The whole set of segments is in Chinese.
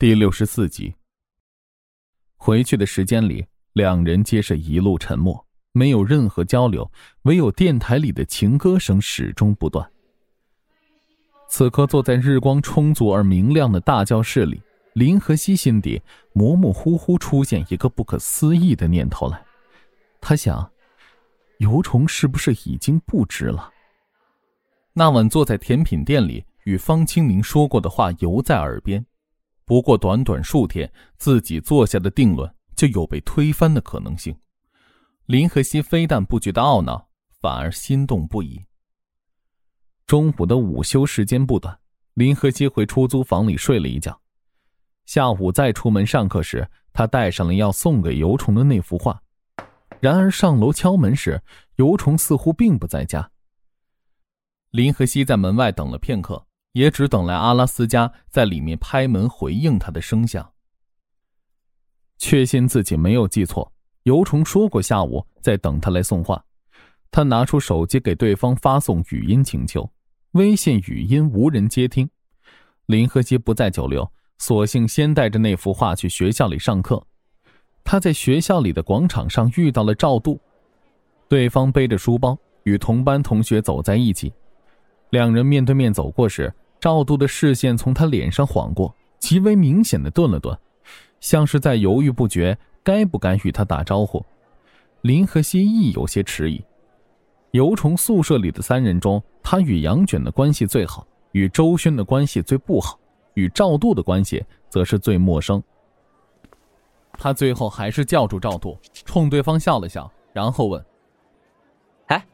第六十四集。回去的时间里，两人皆是一路沉默，没有任何交流，唯有电台里的情歌声始终不断。此刻坐在日光充足而明亮的大教室里，林和熙心底模模糊糊出现一个不可思议的念头来。他想，尤虫是不是已经不知了？那晚坐在甜品店里，与方清明说过的话犹在耳边。不过短短数天，自己做下的定论就有被推翻的可能性。林和熙非但不觉得懊恼，反而心动不已。中午的午休时间不短，林和熙回出租房里睡了一觉。下午再出门上课时，他带上了要送给尤虫的那幅画。然而上楼敲门时，尤虫似乎并不在家。林和熙在门外等了片刻。也只等来阿拉斯加在里面拍门回应他的声响。确信自己没有记错，尤虫说过下午在等他来送画。他拿出手机给对方发送语音请求，微信语音无人接听。林和熙不再久留，索性先带着那幅画去学校里上课。他在学校里的广场上遇到了赵度，对方背着书包与同班同学走在一起，两人面对面走过时。赵度的视线从他脸上晃过，极为明显的顿了顿，像是在犹豫不决，该不该与他打招呼。林和熙亦有些迟疑。游虫宿舍里的三人中，他与杨卷的关系最好，与周轩的关系最不好，与赵度的关系则是最陌生。他最后还是叫住赵度，冲对方笑了笑，然后问：“哎，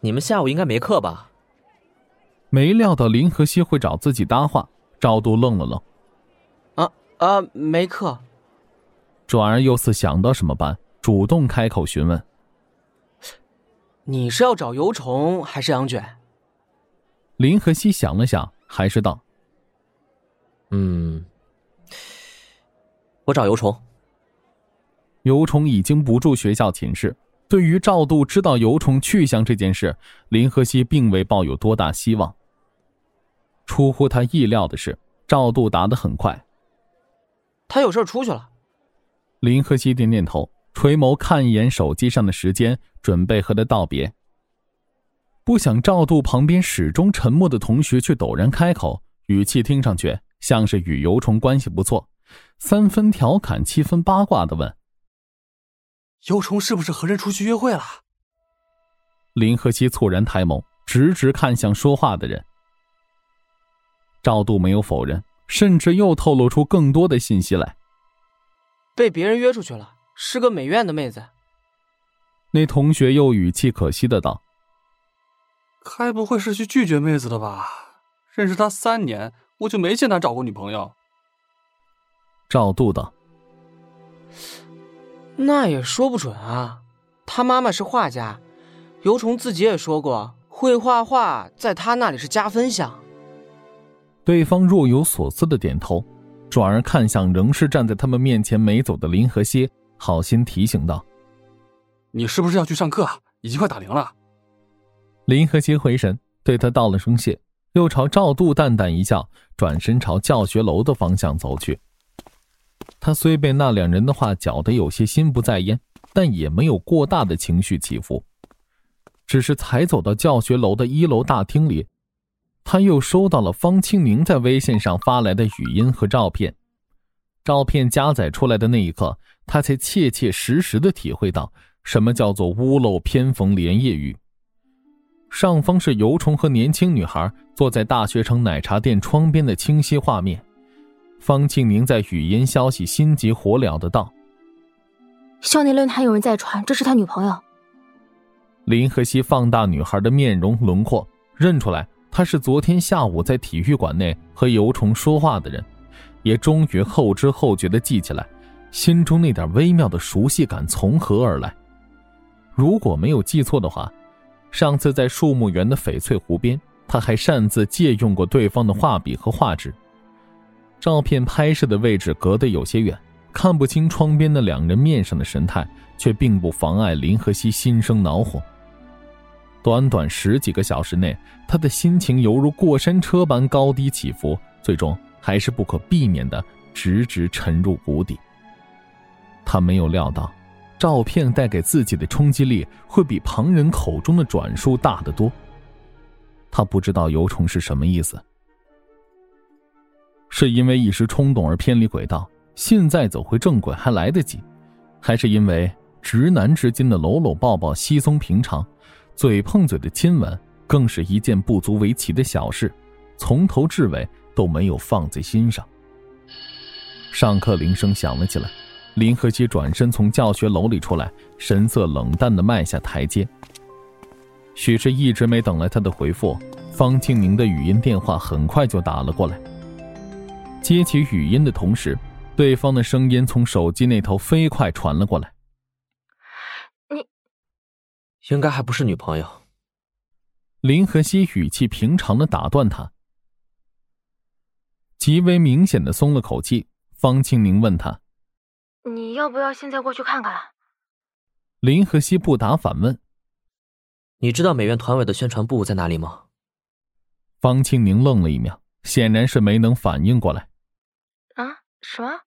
你们下午应该没课吧？”没料到林和熙会找自己搭话，赵度愣了愣。啊啊，没课。转而又似想到什么般，主动开口询问：“你是要找油虫还是羊卷？”林和熙想了想，还是道：“嗯，我找油虫。油虫已经不住学校寝室。对于赵度知道油虫去向这件事，林和熙并未抱有多大希望。出乎他意料的是，赵度答得很快。他有事出去了。林和熙点点头，垂眸看一眼手机上的时间，准备和他道别。不想赵度旁边始终沉默的同学却陡然开口，语气听上去像是与油虫关系不错，三分调侃，七分八卦的问。尤虫是不是和人出去约会了？林和熙猝然抬眸，直直看向说话的人。赵度没有否认，甚至又透露出更多的信息来。被别人约出去了，是个美院的妹子。那同学又语气可惜的道：“该不会是去拒绝妹子的吧？认识他三年，我就没见他找过女朋友。”赵度道。那也说不准啊，他妈妈是画家，尤虫自己也说过，会画画在他那里是加分项。对方若有所思的点头，转而看向仍是站在他们面前没走的林和熙，好心提醒道：“你是不是要去上课？已经快打铃了。”林和熙回神，对他道了声谢，又朝赵度淡淡一笑，转身朝教学楼的方向走去。他虽被那两人的话搅得有些心不在焉，但也没有过大的情绪起伏。只是才走到教学楼的一楼大厅里，他又收到了方清明在微信上发来的语音和照片。照片加载出来的那一刻，他才切切实实的体会到什么叫做屋漏偏逢连夜雨。上方是尤虫和年轻女孩坐在大学城奶茶店窗边的清晰画面。方庆明在语音消息心急火燎的道：“校内论坛有人在传，这是他女朋友。”林和熙放大女孩的面容轮廓，认出来她是昨天下午在体育馆内和尤虫说话的人，也终于后知后觉的记起来，心中那点微妙的熟悉感从何而来？如果没有记错的话，上次在树木园的翡翠湖边，他还擅自借用过对方的画笔和画纸。照片拍摄的位置隔得有些远，看不清窗边的两人面上的神态，却并不妨碍林和熙心生恼火。短短十几个小时内，他的心情犹如过山车般高低起伏，最终还是不可避免的直直沉入谷底。他没有料到，照片带给自己的冲击力会比旁人口中的转述大得多。他不知道尤虫是什么意思，是因为一时冲动而偏离轨道，现在走回正轨还来得及，还是因为直男之间的搂搂抱抱稀松平常，嘴碰嘴的亲吻更是一件不足为奇的小事，从头至尾。都没有放在心上。上课铃声响了起来，林和熙转身从教学楼里出来，神色冷淡的迈下台阶。许是一直没等来他的回复，方清明的语音电话很快就打了过来。接起语音的同时，对方的声音从手机那头飞快传了过来：“你，应该还不是女朋友。”林和熙语气平常的打断他。极为明显的松了口气，方清宁问他：“你要不要现在过去看看？”林和熙不答反问：“你知道美院团委的宣传部在哪里吗？”方清宁愣了一秒，显然是没能反应过来。“啊，什么？”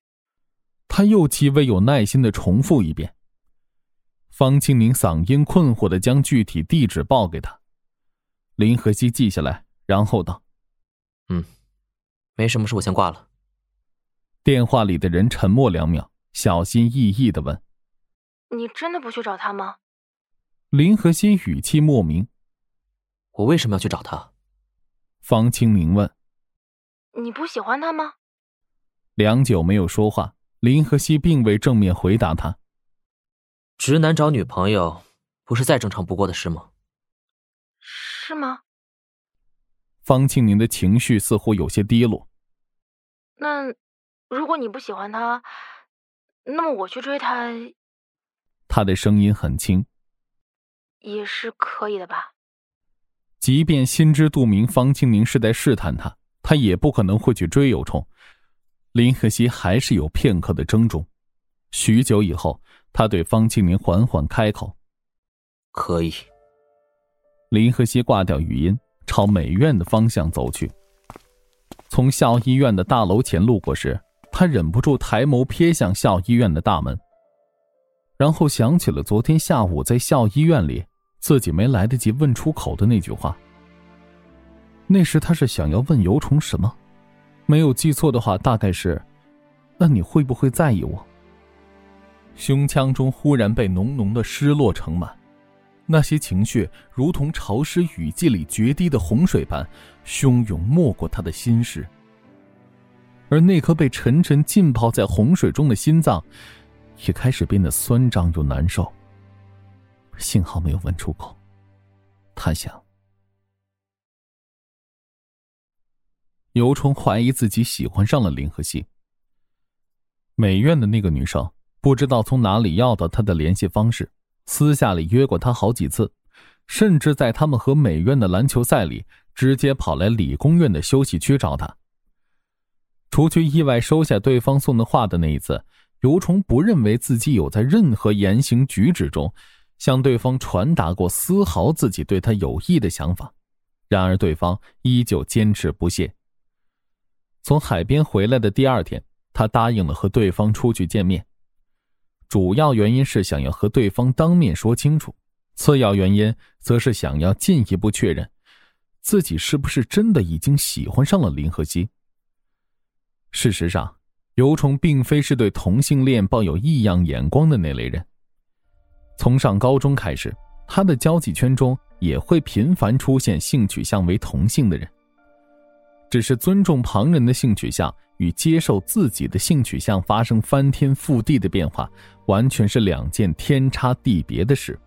他又极为有耐心的重复一遍。方清明嗓音困惑的将具体地址报给他，林和熙记下来，然后道：“嗯。”没什么事，我先挂了。电话里的人沉默两秒，小心翼翼的问：“你真的不去找他吗？”林和熙语气莫名：“我为什么要去找他？”方清明问：“你不喜欢他吗？”良久没有说话，林和熙并未正面回答他：“直男找女朋友，不是再正常不过的事吗？”是吗？方清宁的情绪似乎有些低落。那，如果你不喜欢他，那么我去追他。他的声音很轻。也是可以的吧。即便心知肚明，方清宁是在试探他，他也不可能会去追有冲。林和熙还是有片刻的怔忡。许久以后，他对方清明缓缓开口：“可以。”林和熙挂掉语音，朝美院的方向走去。从校医院的大楼前路过时，他忍不住抬眸瞥向校医院的大门，然后想起了昨天下午在校医院里自己没来得及问出口的那句话。那时他是想要问尤虫什么？没有记错的话，大概是：“那你会不会在意我？”胸腔中忽然被浓浓的失落盛满。那些情绪如同潮湿雨季里决堤的洪水般汹涌没过他的心事，而那颗被沉沉浸泡在洪水中的心脏，也开始变得酸胀又难受。幸好没有问出口，他想。尤冲怀疑自己喜欢上了林和熙。美院的那个女生不知道从哪里要到他的联系方式。私下里约过他好几次，甚至在他们和美院的篮球赛里，直接跑来理工院的休息区找他。除去意外收下对方送的话的那一次，尤虫不认为自己有在任何言行举止中向对方传达过丝毫自己对他有意的想法。然而对方依旧坚持不懈。从海边回来的第二天，他答应了和对方出去见面。主要原因是想要和对方当面说清楚，次要原因则是想要进一步确认，自己是不是真的已经喜欢上了林和熙。事实上，尤虫并非是对同性恋抱有异样眼光的那类人。从上高中开始，他的交际圈中也会频繁出现性取向为同性的人，只是尊重旁人的性取向。与接受自己的性取向发生翻天覆地的变化，完全是两件天差地别的事。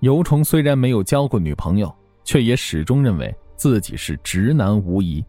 尤虫虽然没有交过女朋友，却也始终认为自己是直男无疑。